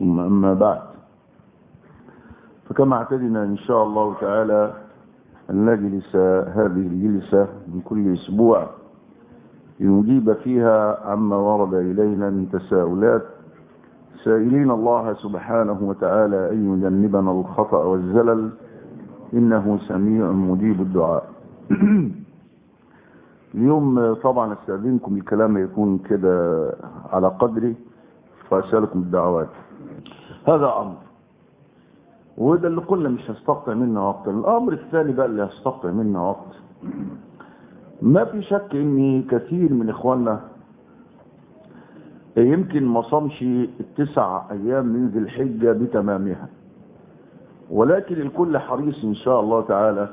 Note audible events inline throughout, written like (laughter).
ثم أما بعد. فكما اعتدنا إن شاء الله تعالى أن نجلس هذه الجلسة من كل أسبوع لنجيب فيها عما ورد إلينا من تساؤلات. سائلين الله سبحانه وتعالى أن يجنبنا الخطأ والزلل. إنه سميع مجيب الدعاء. (clears throat) اليوم طبعا أستأذنكم الكلام يكون كده على قدري فأسألكم الدعوات. هذا أمر. وده اللي قلنا مش هستقطع منا وقت. الأمر الثاني بقى اللي هستقطع منا وقت. ما في شك إن كثير من إخواننا يمكن ما صامش التسع أيام من ذي الحجة بتمامها. ولكن الكل حريص إن شاء الله تعالى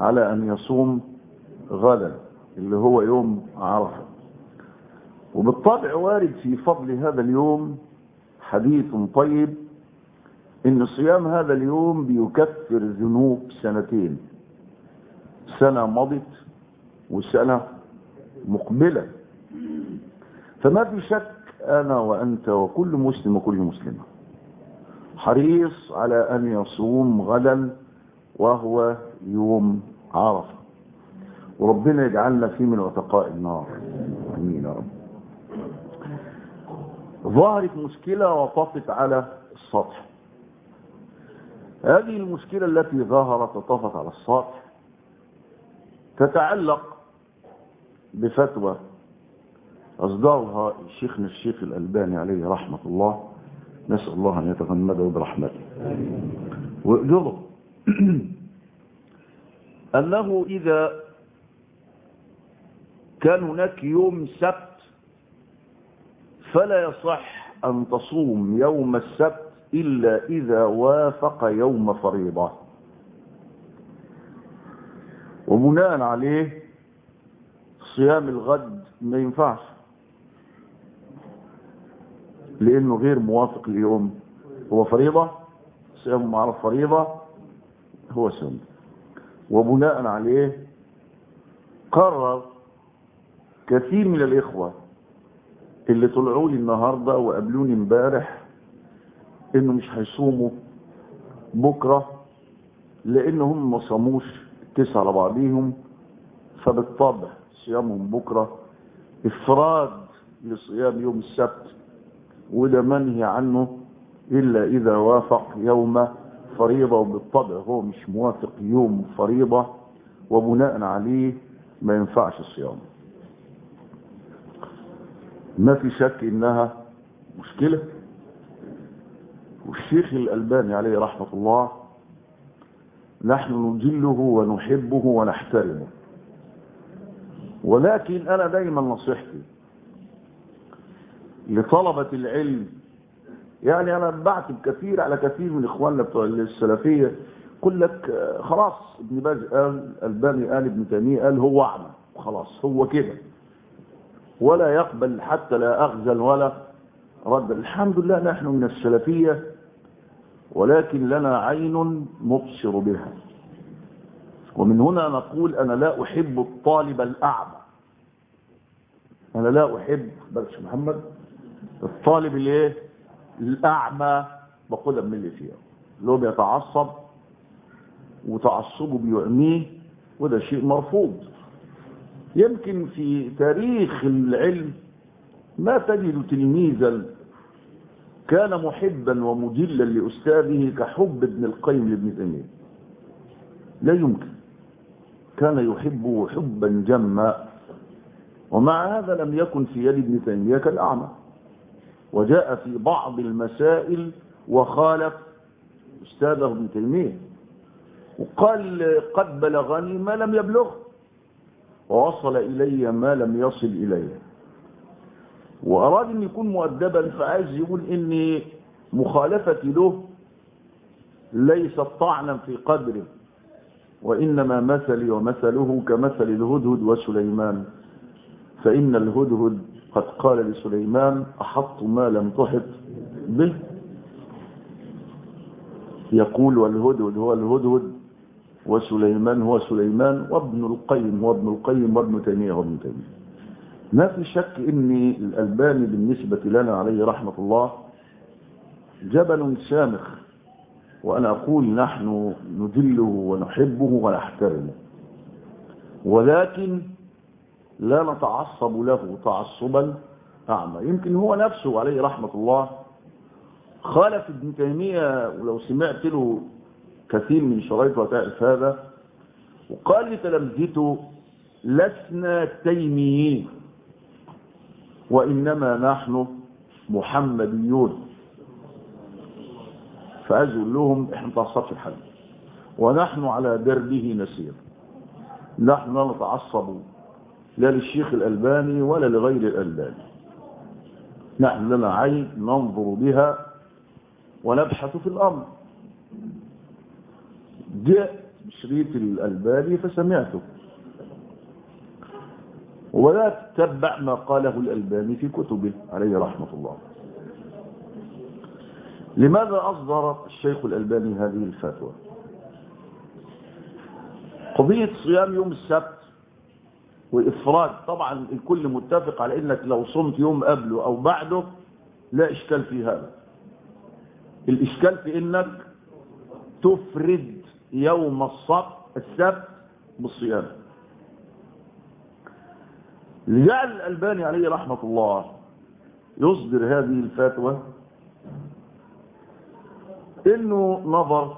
على أن يصوم غدا اللي هو يوم عرفة. وبالطبع وارد في فضل هذا اليوم حديث طيب إن صيام هذا اليوم بيكفر ذنوب سنتين. سنة مضت وسنة مقبلة. فما في شك أنا وأنت وكل مسلم وكل مسلمة. حريص على أن يصوم غدا وهو يوم عرفة. وربنا يجعلنا فيه من عتقاء النار امين يا رب ظهرت مشكلة وطفت على السطح. هذه المشكلة التي ظهرت وطفت على السطح تتعلق بفتوى أصدرها شيخنا الشيخ الألباني عليه رحمة الله. نسأل الله أن يتغمده برحمته. وإجره (clears throat) أنه إذا كان هناك يوم سبت فلا يصح أن تصوم يوم السبت إلا إذا وافق يوم فريضة. وبناء عليه صيام الغد ما ينفعش لأنه غير موافق اليوم هو فريضة؟ صيام معرف فريضة؟ هو سنة. وبناء عليه قرر كثير من الإخوة اللي طلعوا لي النهاردة وقابلوني امبارح إنه مش هيصوموا بكرة لانهم ما صاموش التسعة على فبالطبع صيامهم بكرة إفراد لصيام يوم السبت وده منهي عنه إلا إذا وافق يوم فريضة وبالطبع هو مش موافق يوم فريضة وبناء عليه ما ينفعش الصيام ما في شك إنها مشكلة. والشيخ الألباني عليه رحمة الله نحن نجله ونحبه ونحترمه. ولكن أنا دايما نصيحتي لطلبة العلم يعني أنا بعتب كثير على كثير من إخواننا بتوع السلفية يقول لك خلاص ابن باز قال ألباني قال ابن تيمية قال هو أعمى. خلاص هو كده. ولا يقبل حتى لا أخزل ولا رد. الحمد لله نحن من السلفية ولكن لنا عين نبصر بها. ومن هنا نقول أنا لا أحب الطالب الأعمى. أنا لا أحب بلش محمد الطالب الايه الأعمى. بقولها من اللي فيها اللي هو بيتعصب وتعصبه بيعميه وده شيء مرفوض. يمكن في تاريخ العلم ما تجد تلميذا كان محبا ومجلا لأستاذه كحب ابن القيم لابن تيمية. لا يمكن. كان يحبه حبا جما. ومع هذا لم يكن في يد ابن تيمية كالأعمى. وجاء في بعض المسائل وخالف أستاذه ابن تيمية. وقال قد بلغني ما لم يبلغه. ووصل إلي ما لم يصل إليه وأراد أن يكون مؤدبا فعايز يقول إن مخالفتي له ليست طعنا في قدره وإنما مثلي ومثله كمثل الهدهد وسليمان. فإن الهدهد قد قال لسليمان أحط ما لم تحط به. يقول والهدهد هو الهدهد. وسليمان هو سليمان وابن القيم هو ابن القيم وابن تيمية وابن تيمية. ما في شك إن الألباني بالنسبة لنا عليه رحمة الله جبل شامخ وأنا أقول نحن ندله ونحبه ونحترمه. ولكن لا نتعصب له تعصبا أعمى. يمكن هو نفسه عليه رحمة الله. خالف ابن تيمية ولو سمعت له كثير من شرايط وتعرف هذا. وقال لتلامذته لسنا تيميين وإنما نحن محمديون. فأزل لهم إحنا تعصبش الحد ونحن على دربه نسير. نحن لا نتعصب لا للشيخ الألباني ولا لغير الألباني. نحن لنا عين ننظر بها ونبحث في الأمر. جاء شريط الألباني فسمعته. ولا تتبع ما قاله الألباني في كتبه عليه رحمة الله. لماذا أصدر الشيخ الألباني هذه الفتوى؟ قضية صيام يوم السبت وإفراد طبعا الكل متفق على أنك لو صمت يوم قبله أو بعده لا إشكال في هذا. الإشكال في أنك تفرد يوم السبت السبت بالصيام. لجعل الألباني عليه رحمة الله يصدر هذه الفتوى إنه نظر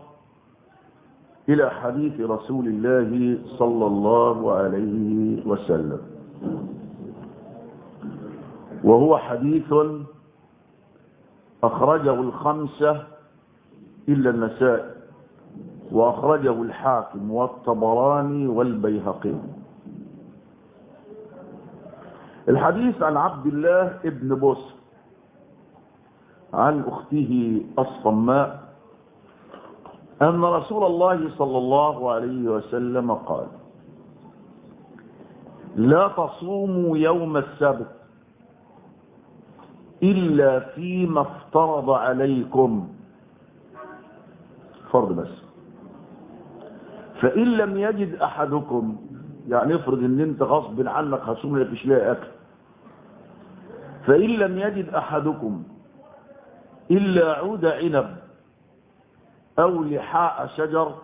إلى حديث رسول الله صلى الله عليه وسلم. وهو حديث أخرجه الخمسة إلا النساء وأخرجه الحاكم والطبراني والبيهقي. الحديث عن عبد الله ابن بصر عن أخته الصماء أن رسول الله صلى الله عليه وسلم قال لا تصوموا يوم السبت إلا فيما افترض عليكم. فرض بس. فإن لم يجد أحدكم يعني افرض إن أنت غصب عنك هصوم لا فيش لاقي أكل. فإن لم يجد أحدكم إلا عود عنب أو لحاء شجر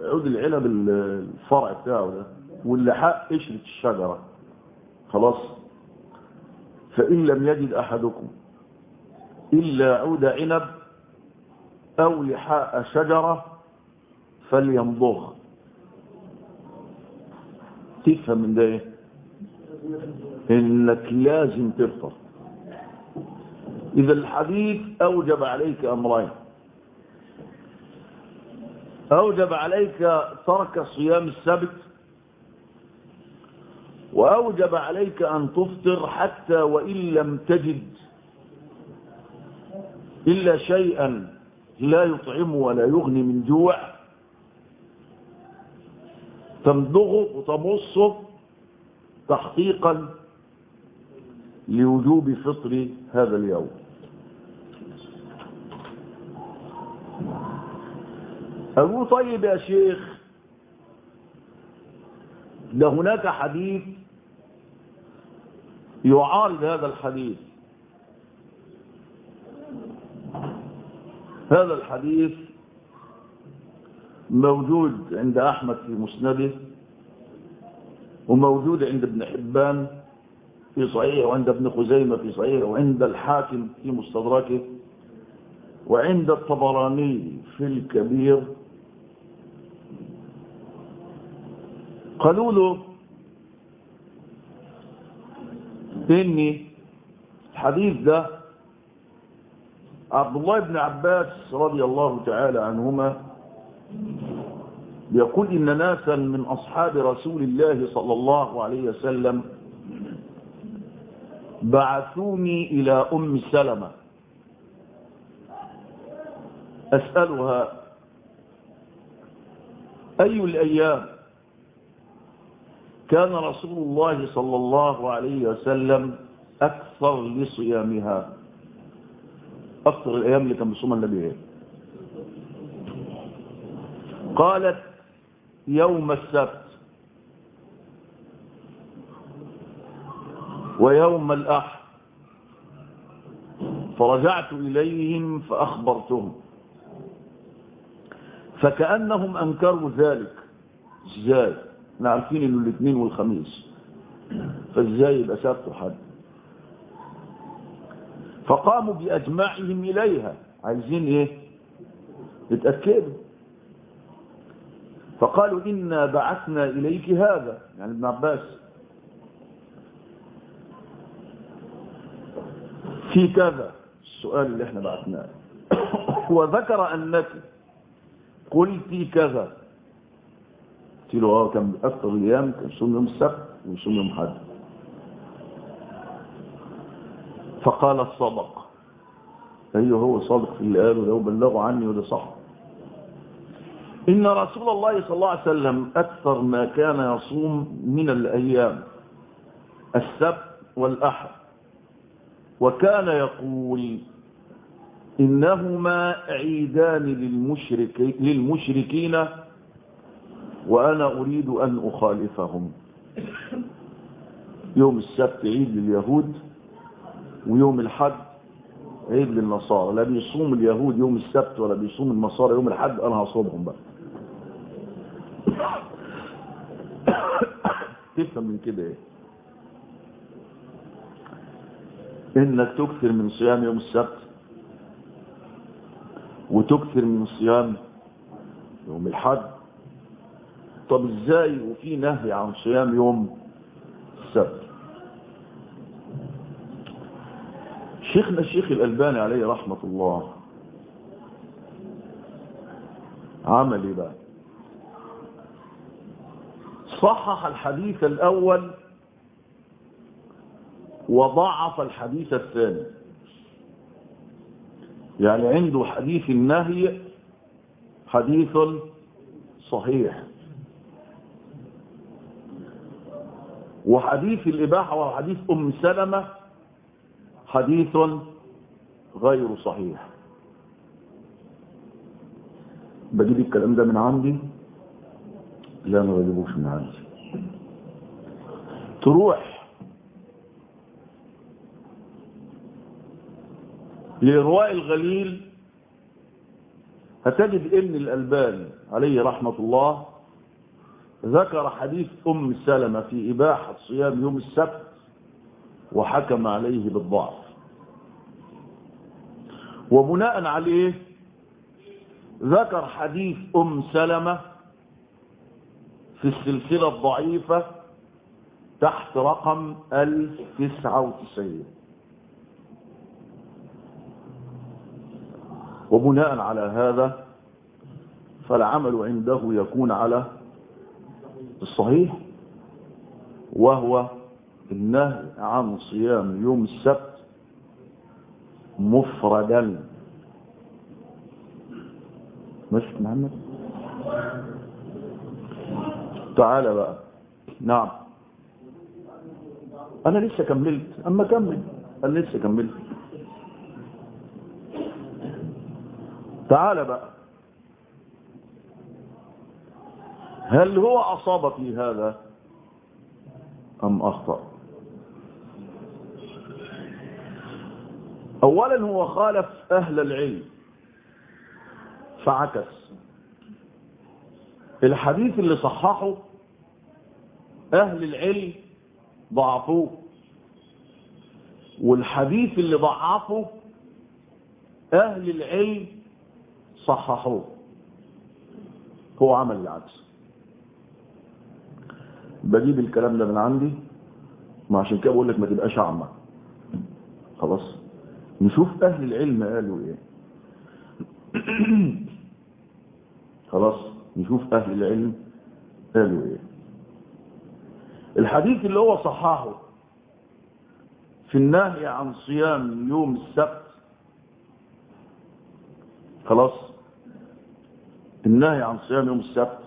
عود العنب الفرع بتاعه ده واللحاء قشرة الشجرة. خلاص. فإن لم يجد أحدكم إلا عود عنب أو لحاء شجرة فليمضغ تفهم من ده إيه؟ إنك لازم تفطر. إذا الحديث أوجب عليك أمرين. أوجب عليك ترك صيام السبت وأوجب عليك أن تفطر حتى وإن لم تجد إلا شيئا لا يطعم ولا يغني من جوع. تمضغه وتمصه تحقيقا لوجوب فطر هذا اليوم. أقول طيب يا شيخ ده هناك حديث يعارض هذا الحديث. هذا الحديث موجود عند أحمد في مسنده وموجود عند ابن حبان في صحيح وعند ابن خزيمة في صحيح وعند الحاكم في مستدركه وعند الطبراني في الكبير. قالوا له إني الحديث ده عبد الله بن عباس رضي الله تعالى عنهما يقول إن ناسا من أصحاب رسول الله صلى الله عليه وسلم بعثوني إلى أم سلمة. أسألها أي الأيام كان رسول الله صلى الله عليه وسلم أكثر لصيامها؟ أكثر الأيام اللي كان بيصومها النبي. إيه قالت يوم السبت. ويوم الأحد. فرجعت إليهم فأخبرتهم. فكأنهم أنكروا ذلك. إزاي؟ إحنا عارفين إنه الاثنين والخميس. فإزاي يبقى سبت وحد فقاموا بأجماعهم إليها. عايزين إيه؟ يتأكدوا. فقالوا إنا بعثنا إليك هذا. يعني ابن عباس. في كذا السؤال اللي إحنا بعثناه. (coughs) وذكر أنك قلت كذا. قلت له آه كان أكثر الأيام كان صوم يوم السبت وصوم يوم حد فقال الصدق. أيوه هو صادق في اللي قاله ده وبلغوا عني وده صح. إن رسول الله صلى الله عليه وسلم أكثر ما كان يصوم من الأيام السبت والأحد وكان يقول إنهما عيدان للمشرك للمشركين وأنا أريد أن أخالفهم. يوم السبت عيد لليهود ويوم الحد عيد للنصارى. لا بيصوم اليهود يوم السبت ولا بيصوم النصارى يوم الحد أنا هصومهم بقى. (coughs) تفهم من كده إيه؟ إنك تكثر من صيام يوم السبت وتكثر من صيام يوم الحد. طب إزاي وفي نهي عن صيام يوم السبت؟ شيخنا الشيخ الألباني عليه رحمة الله عمل إيه بقى؟ صحح الحديث الأول وضعف الحديث الثاني. يعني عنده حديث النهي حديث صحيح. وحديث الإباحة وحديث أم سلمة حديث غير صحيح. بجيب الكلام ده من عندي؟ لا ما بجيبوش من عندي تروح لإرواء الغليل هتجد ابن الألباني عليه رحمة الله ذكر حديث أم سلمة في إباحة صيام يوم السبت وحكم عليه بالضعف. وبناء عليه ذكر حديث أم سلمة في السلسلة الضعيفة تحت رقم 1099 وبناء على هذا فالعمل عنده يكون على الصحيح وهو النهي عن صيام يوم السبت مفردا. مش محمد؟ تعالى بقى. نعم. أنا لسه كملت. أما كمل. أنا لسه كملت. تعالى بقى. هل هو أصاب في هذا أم أخطأ؟ اولا هو خالف أهل العلم فعكس. الحديث اللي صححه أهل العلم ضعفوه. والحديث اللي ضعفه أهل العلم صححوه. هو عمل العكس. بجيب الكلام ده من عندي ما عشان كده بقول لك ما تبقاش أعمى. خلاص؟ نشوف أهل العلم قالوا إيه. (clears throat) خلاص؟ نشوف أهل العلم قالوا إيه. الحديث اللي هو صححه في النهي عن صيام يوم السبت خلاص النهي عن صيام يوم السبت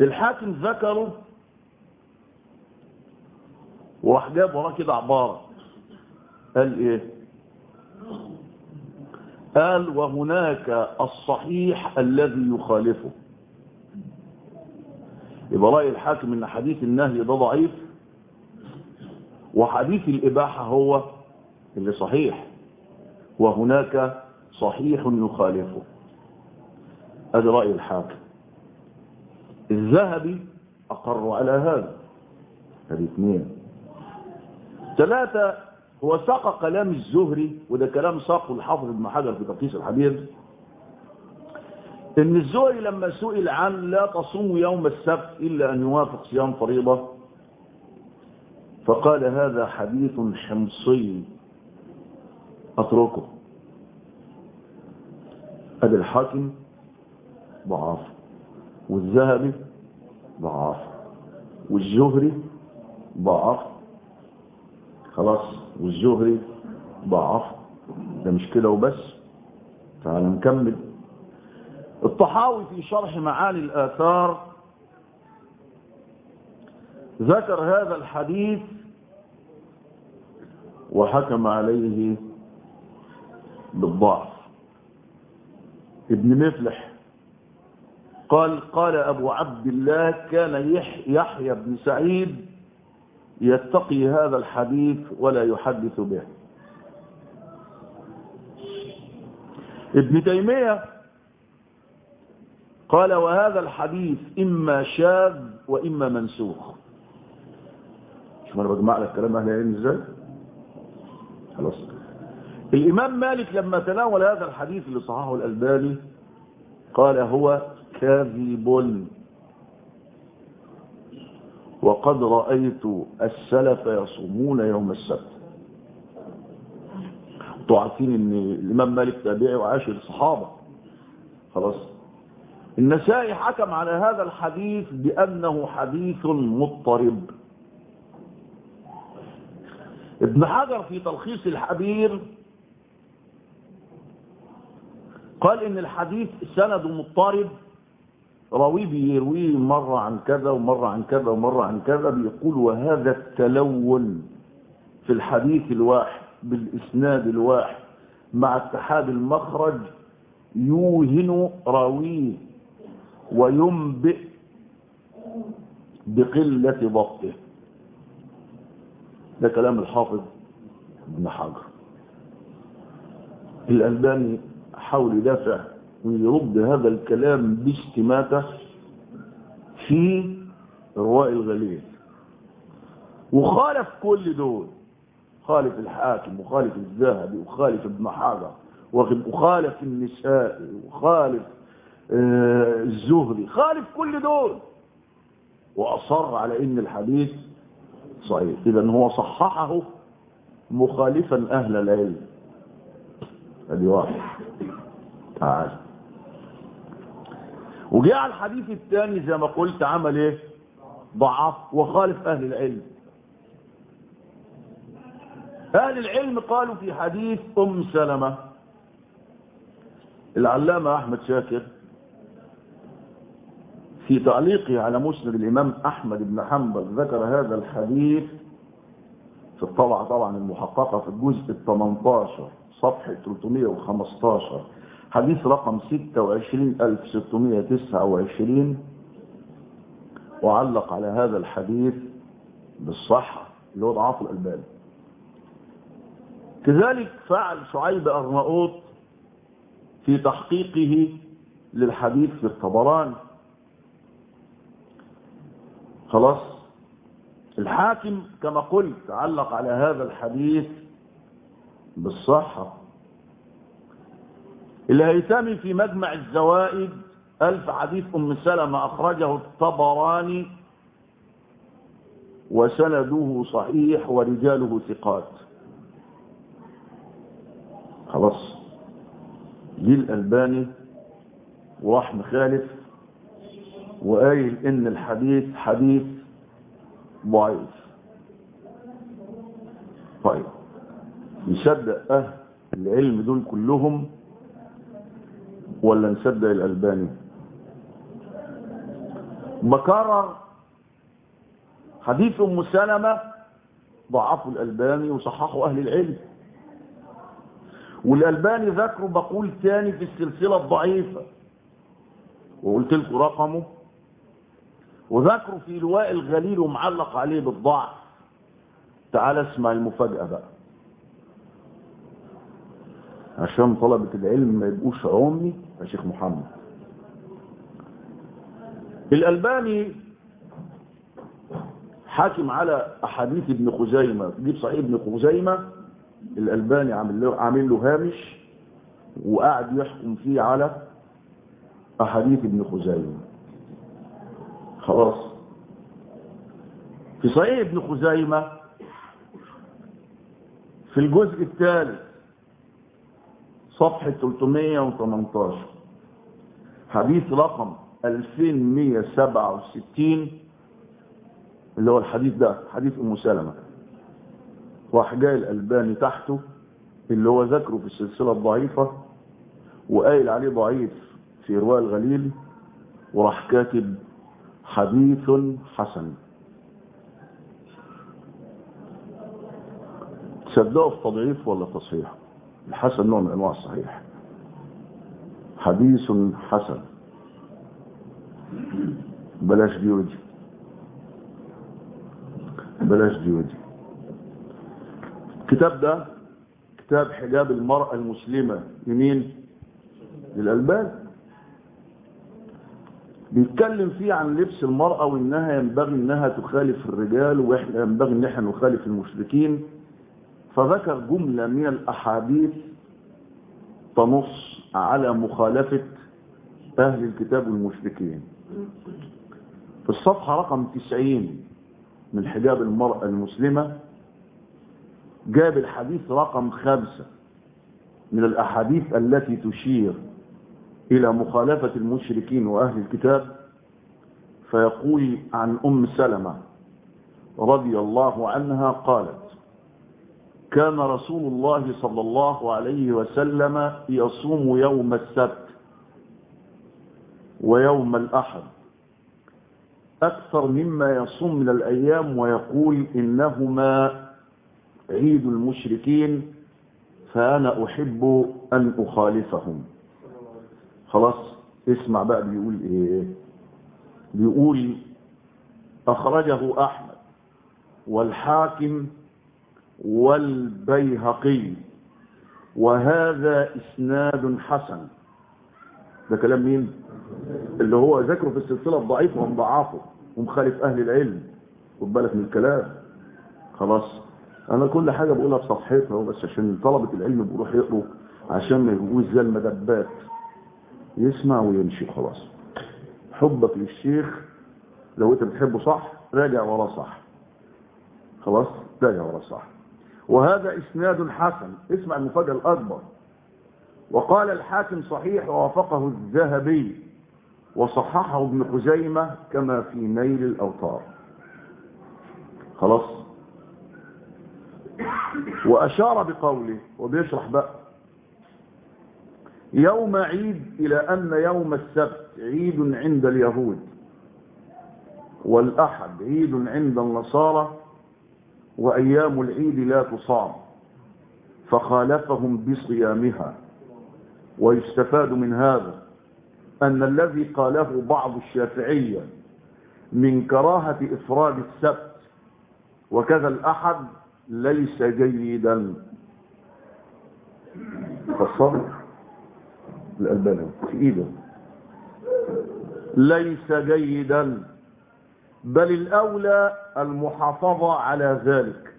الحاكم ذكره وراح جاب وراه كده عبارة قال إيه؟ قال وهناك الصحيح الذي يخالفه. يبقى رأي الحاكم إن حديث النهي ده ضعيف. وحديث الإباحة هو اللي صحيح. وهناك صحيح يخالفه. هذا رأي الحاكم. الذهبي أقر على هذا. هذه اثنين. ثلاثة هو ساق كلام الزهري وده كلام ساقه الحافظ ابن حجر في تقييس الحبيب إن الزهري لما سئل عن لا تصوم يوم السبت إلا أن يوافق صيام فريضة فقال هذا حديث حمصي. أتركه. هذا الحاكم ضعاف والذهبي ضعاف والزهري ضعف خلاص. والزهري ضعف. ده مش كده وبس. تعال نكمل. الطحاوي في شرح معاني الآثار ذكر هذا الحديث وحكم عليه بالضعف. ابن مفلح قال قال أبو عبد الله كان يحيى بن سعيد يتقي هذا الحديث ولا يحدث به. ابن تيمية قال وهذا الحديث إما شاذ وإما منسوخ. شوف أنا بجمع لك كلام أهل العلم إزاي؟ خلاص. الإمام مالك لما تناول هذا الحديث اللي صححه الألباني قال هو كاذب. وقد رأيت السلف يصومون يوم السبت. تعرفين إن الإمام مالك تابعي وعاشر الصحابة. خلاص. النسائي حكم على هذا الحديث بأنه حديث مضطرب. ابن حجر في تلخيص الحبير قال إن الحديث سند مضطرب راوي بيرويه مرة عن كذا ومرة عن كذا ومرة عن كذا بيقول وهذا التلون في الحديث الواحد بالإسناد الواحد مع اتحاد المخرج يوهن راويه وينبئ بقلة ضبطه. ده كلام الحافظ ابن حجر. الألباني حاول يدافع ويرد هذا الكلام باستماتة في رواء الغليل. وخالف كل دول. خالف الحاكم وخالف الذهبي وخالف ابن حجر وخالف النسائي وخالف آه الزهري. خالف كل دول. وأصر على إن الحديث صحيح. إذا هو صححه مخالفا أهل العلم. ادي واحد تعال. وجاء الحديث الثاني زي ما قلت عمل إيه؟ ضعف وخالف أهل العلم. أهل العلم قالوا في حديث أم سلمة العلامة أحمد شاكر في تعليقه على مسند الإمام أحمد بن حنبل ذكر هذا الحديث في الطبعة طبعا المحققة في الجزء ال 18 صفحة 315 حديث رقم 26629 وعلق على هذا الحديث بالصحة اللي هو ضعاف الألباني. كذلك فعل شعيب أرناؤوط في تحقيقه للحديث في الطبراني خلاص؟ الحاكم كما قلت علق على هذا الحديث بالصحة. الهيثمي في مجمع الزوائد ألف حديث أم سلمة أخرجه الطبراني وسنده صحيح ورجاله ثقات. خلاص. جه الألباني وراح مخالف وقايل إن الحديث حديث ضعيف. طيب. يصدق أهل العلم دول كلهم ولا نصدق الألباني. بكرر حديث أم سلمة. ضعفه الألباني وصححه أهل العلم. والألباني ذكره بقول تاني في السلسلة الضعيفة. وقلت لكم رقمه. وذكره في لواء الغليل ومعلق عليه بالضعف. تعال اسمع المفاجأة بقى. عشان طلبة العلم ما يبقوش عمي يا شيخ محمد. الألباني حاكم على أحاديث ابن خزيمة. تجيب صحيح ابن خزيمة. الألباني عامل له, عامل له هامش وقاعد يحكم فيه على أحاديث ابن خزيمة. خلاص. في صحيح ابن خزيمة في الجزء الثالث صفحة 318 حديث رقم 2167 اللي هو الحديث ده حديث أم سلمة. راح جاي الألباني تحته اللي هو ذكره في السلسلة الضعيفة وقايل عليه ضعيف في رواء الغليل وراح كاتب حديث حسن. تصدقوا في تضعيف ولا تصحيح؟ الحسن نوع من أنواع الصحيح. حديث حسن. بلاش دي ودي بلاش دي ودي الكتاب ده كتاب حجاب المرأة المسلمة. لمين للألبان. بيتكلم فيه عن لبس المرأة وإنها ينبغي إنها تخالف الرجال وإحنا ينبغي إن إحنا نخالف المشركين. فذكر جملة من الأحاديث تنص على مخالفة أهل الكتاب والمشركين في الصفحة رقم 90 من حجاب المرأة المسلمة جاب الحديث رقم خمسة من الأحاديث التي تشير إلى مخالفة المشركين وأهل الكتاب فيقول عن أم سلمة رضي الله عنها قالت كان رسول الله صلى الله عليه وسلم يصوم يوم السبت ويوم الأحد. أكثر مما يصوم من الأيام ويقول إنهما عيد المشركين فأنا أحب أن أخالفهم. خلاص اسمع بقى بيقول إيه؟ بيقول أخرجه أحمد والحاكم والبيهقي. وهذا إسناد حسن. ده كلام مين؟ اللي هو ذكره في السلسلة الضعيفة ومضعافه ومخالف أهل العلم. خد بالك من الكلام. خلاص. أنا كل حاجة بقولها في صفحتها بس عشان طلبة العلم بيروح يقروا عشان ما يبقوش زي المدبات. يسمع ويمشي خلاص. حبك للشيخ. لو أنت بتحبه صح راجع وراه صح. خلاص؟ راجع وراه صح. وهذا إسناد حسن. اسمع المفاجأة الأكبر. وقال الحاكم صحيح ووافقه الذهبي وصححه ابن خزيمة كما في نيل الأوطار خلاص؟ وأشار بقوله وبيشرح بقى. يوم عيد إلى أن يوم السبت عيد عند اليهود والأحد عيد عند النصارى وأيام العيد لا تصام فخالفهم بصيامها. ويستفاد من هذا أن الذي قاله بعض الشافعية من كراهة إفراد السبت وكذا الأحد ليس جيدا. فالصبر الألباني في إيده. ليس جيدا. بل الأولى المحافظة على ذلك.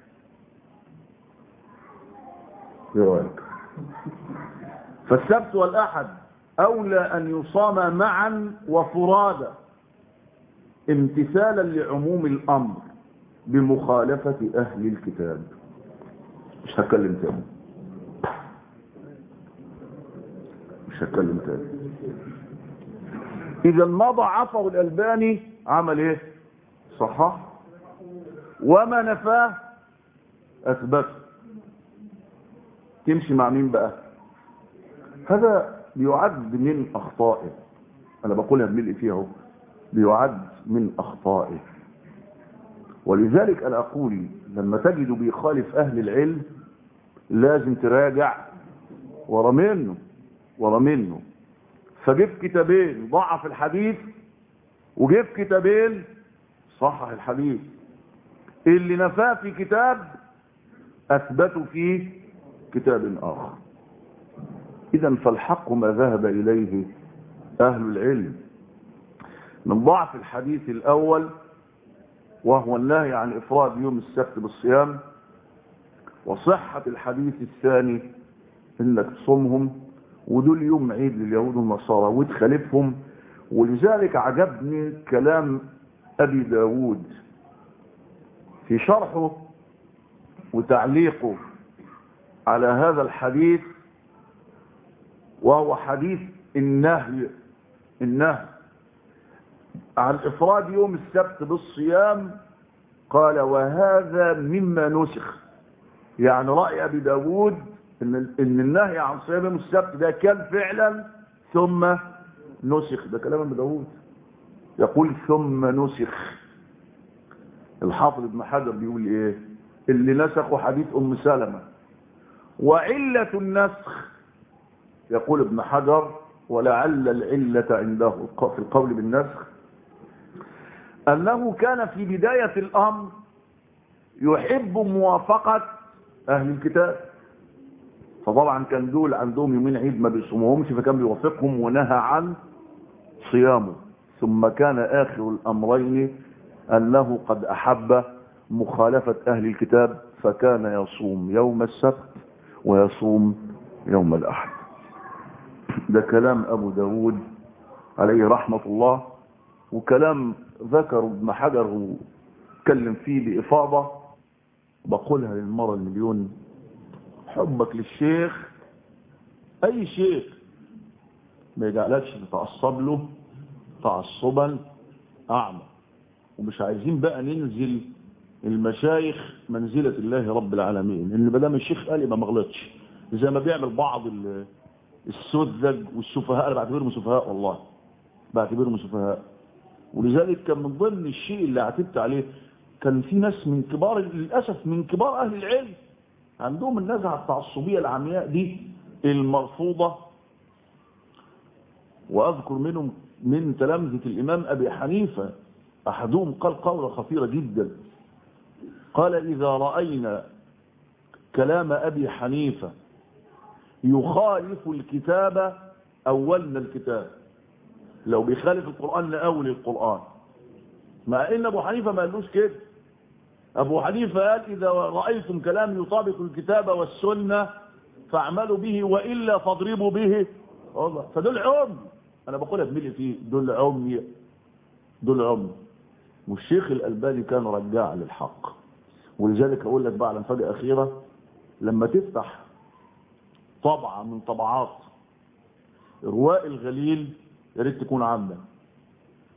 فالسبت والأحد أولى أن يصام معا وفرادا امتثالا لعموم الأمر بمخالفة أهل الكتاب. مش هتكلم تاني. مش هتكلم تاني. إذا ما ضعفه الألباني عمل إيه؟ صحح وما نفاه أثبت. تمشي مع مين بقى؟ هذا بيعد من أخطائه. أنا بقولها بملء فيها بيعد من أخطائه. ولذلك أنا أقول لما تجد بيخالف أهل العلم لازم تراجع ورا منه ورا منه. فجيب كتابين ضعف الحديث وجيب كتابين صحح الحديث. اللي نفاه في كتاب أثبته في كتاب آخر. إذا فالحق ما ذهب إليه أهل العلم. من ضعف الحديث الأول وهو النهي عن إفراد يوم السبت بالصيام وصحة الحديث الثاني إنك تصومهم ودول يوم عيد لليهود والنصارى وتخالفهم ولذلك عجبني كلام أبي داود في شرحه وتعليقه على هذا الحديث وهو حديث النهي النهي. عن إفراد يوم السبت بالصيام قال وهذا مما نسخ. يعني رأي أبي داود إن, النهي عن صيام يوم السبت ده كان فعلا ثم نسخ. ده كلام ابن داود. يقول ثم نسخ. الحافظ ابن حجر بيقول إيه؟ اللي نسخوا حديث أم سلمة. وعلة النسخ يقول ابن حجر ولعل العلة عنده في القول بالنسخ. أنه كان في بداية الأمر يحب موافقة أهل الكتاب. فطبعا كان دول عندهم يومين عيد ما بيصومهمش فكان بيوافقهم ونهى عن صيامه. ثم كان آخر الأمرين أنه قد أحب مخالفة أهل الكتاب فكان يصوم يوم السبت ويصوم يوم الأحد. ده كلام أبو داود عليه رحمة الله وكلام ذكر ابن حجر وكلم فيه بإفاضة. بقولها للمرة المليون حبك للشيخ. أي شيخ ما يجعلكش تتعصب له؟ تعصبا أعمى. ومش عايزين بقى ننزل المشايخ منزلة الله رب العالمين. إن ما دام الشيخ قال يبقى ما غلطش. زي ما بيعمل بعض السذج والسفهاء. أنا بعتبرهم سفهاء والله. بعتبرهم سفهاء. ولذلك كان من ضمن الشيء اللي اعتدت عليه كان في ناس من كبار للأسف من كبار أهل العلم عندهم النزعة التعصبية العمياء دي المرفوضة. وأذكر منهم من تلامذة الإمام أبي حنيفة أحدهم قال قولة خطيرة جدا. قال إذا رأينا كلام أبي حنيفة يخالف الكتاب أولنا الكتاب. لو بيخالف القرآن لأول القرآن. مع إن أبو حنيفة ما قالوش كده. أبو حنيفة قال إذا رأيتم كلام يطابق الكتاب والسنة فاعملوا به وإلا فاضربوا به. فدول عم. أنا بقولها بملي فيه دول عمي دول عمي. والشيخ الألباني كان رجاع للحق. ولذلك أقول لك بقى على مفاجأة أخيرة لما تفتح طبعة من طبعات رواء الغليل يا ريت تكون عامة.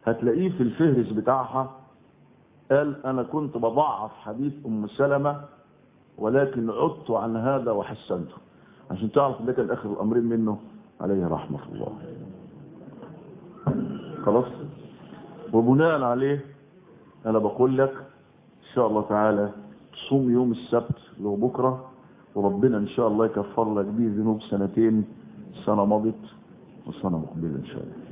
هتلاقيه في الفهرس بتاعها قال أنا كنت بضعف حديث أم سلمة ولكن عدت عن هذا وحسنته. عشان تعرف ده كان آخر الأمرين منه عليه رحمة الله. خلاص؟ وبناء عليه أنا بقول لك إن شاء الله تعالى تصوم يوم السبت هو بكرة وربنا إن شاء الله يكفر لك بيه ذنوب سنتين سنة مضت وسنة مقبلة إن شاء الله.